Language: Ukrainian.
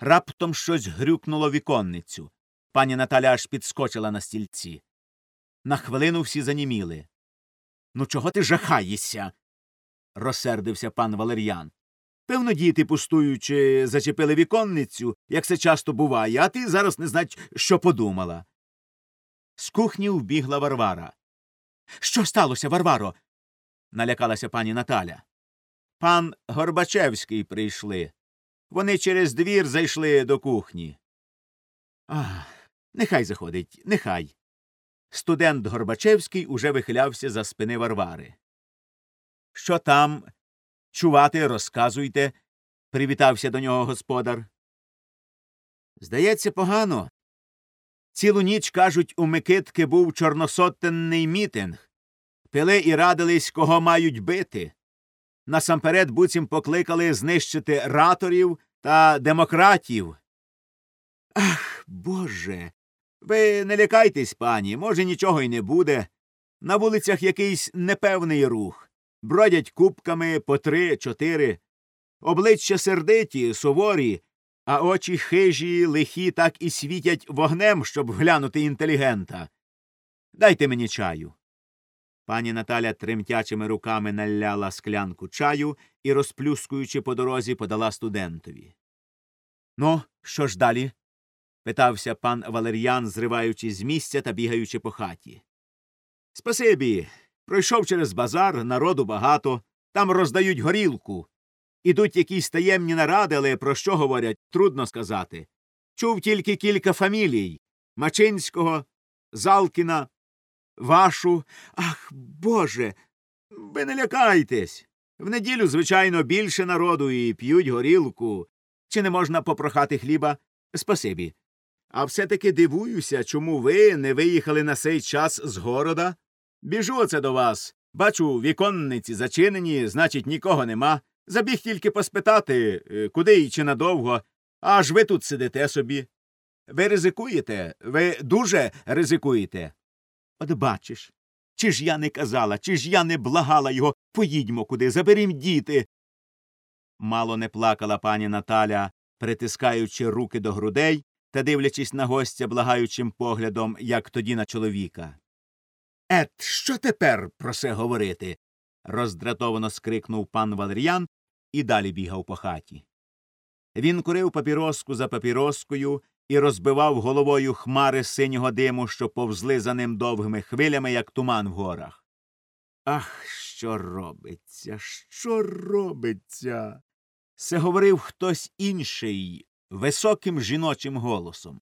Раптом щось грюкнуло віконницю. Пані Наталя аж підскочила на стільці. На хвилину всі заніміли. Ну, чого ти жахаєшся? розсердився пан Валер'ян. Певно, діти, пустуючи, зачепили віконницю, як це часто буває, а ти зараз не знать, що подумала. З кухні вбігла Варвара. Що сталося, Варваро? налякалася пані Наталя. Пан Горбачевський прийшли. Вони через двір зайшли до кухні. Ах, нехай заходить, нехай. Студент Горбачевський уже вихилявся за спини Варвари. Що там? Чувати, розказуйте, привітався до нього господар. Здається, погано. Цілу ніч, кажуть, у Микитки був чорносотенний мітинг. Пили і радились, кого мають бити. Насамперед буцім покликали знищити раторів та демократів. Ах, Боже. Ви не лякайтесь, пані, може, нічого й не буде. На вулицях якийсь непевний рух. Бродять купками по три, чотири. Обличчя сердиті, суворі, а очі хижі, лихі так і світять вогнем, щоб глянути інтелігента. Дайте мені чаю. Пані Наталя тремтячими руками наляла склянку чаю і, розплюскуючи по дорозі, подала студентові. Ну, що ж далі? питався пан Валер'ян, зриваючись з місця та бігаючи по хаті. Спасибі. Пройшов через базар, народу багато, там роздають горілку. Ідуть якісь таємні наради, але про що говорять, трудно сказати. Чув тільки кілька фамілій Мачинського, Залкіна, вашу. Ах, Боже. Ви не лякайтесь. В неділю, звичайно, більше народу і п'ють горілку. Чи не можна попрохати хліба? Спасибі. А все таки дивуюся, чому ви не виїхали на сей час з города? Біжу оце до вас. Бачу, віконниці зачинені, значить, нікого нема. Забіг тільки поспитати, е, куди і чи надовго, аж ви тут сидите собі. Ви ризикуєте? Ви дуже ризикуєте. От бачиш. Чи ж я не казала, чи ж я не благала його поїдьмо куди, заберім діти. Мало не плакала пані Наталя, притискаючи руки до грудей та дивлячись на гостя благаючим поглядом, як тоді на чоловіка. Ет, що тепер про це говорити? роздратовано скрикнув пан Валер'ян і далі бігав по хаті. Він курив папіроску за папіроскою і розбивав головою хмари синього диму, що повзли за ним довгими хвилями, як туман в горах. Ах, що робиться, що робиться? Це говорив хтось інший, високим жіночим голосом.